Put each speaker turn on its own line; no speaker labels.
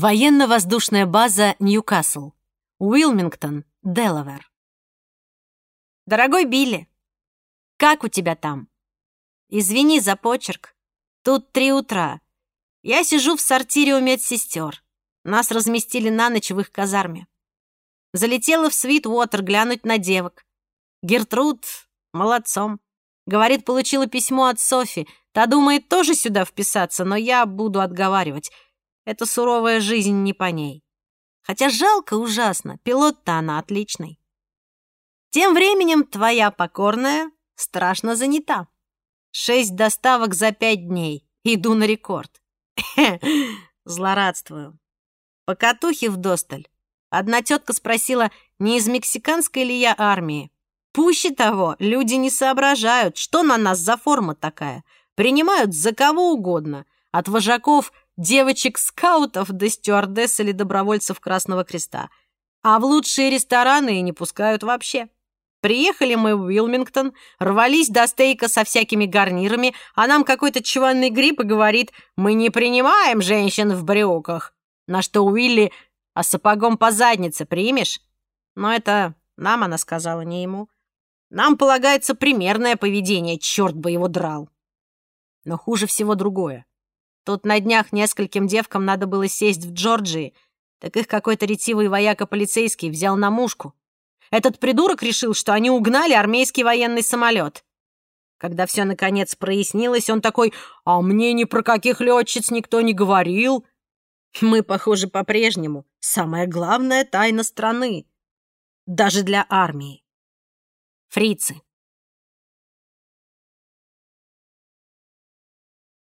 Военно-воздушная база Ньюкасл. Уилмингтон, Делавэр.
Дорогой Билли, как у тебя там? Извини за почерк. Тут три утра. Я сижу в сортире у медсестер. Нас разместили на ночь в их казарме. Залетела в Свит-Уотер глянуть на девок. Гертруд молодцом. Говорит, получила письмо от Софи. Та думает тоже сюда вписаться, но я буду отговаривать. Эта суровая жизнь не по ней. Хотя жалко ужасно, пилот-то она отличный. Тем временем твоя покорная страшно занята. Шесть доставок за пять дней. Иду на рекорд. Злорадствую. Покатухи вдосталь. Одна тетка спросила, не из мексиканской ли я армии. Пуще того, люди не соображают, что на нас за форма такая. Принимают за кого угодно. От вожаков девочек-скаутов до стюардесс или добровольцев Красного Креста. А в лучшие рестораны и не пускают вообще. Приехали мы в Уилмингтон, рвались до стейка со всякими гарнирами, а нам какой-то чванный гриб и говорит, мы не принимаем женщин в брюках. На что Уилли, а сапогом по заднице примешь? Но это нам она сказала, не ему. Нам полагается примерное поведение, черт бы его драл. Но хуже всего другое. Тут на днях нескольким девкам надо было сесть в Джорджии, так их какой-то ретивый вояка-полицейский взял на мушку. Этот придурок решил, что они угнали армейский военный самолет. Когда все наконец прояснилось, он такой «А мне ни про каких летчиц никто не говорил». Мы, похоже, по-прежнему самая главная тайна страны. Даже для армии. Фрицы.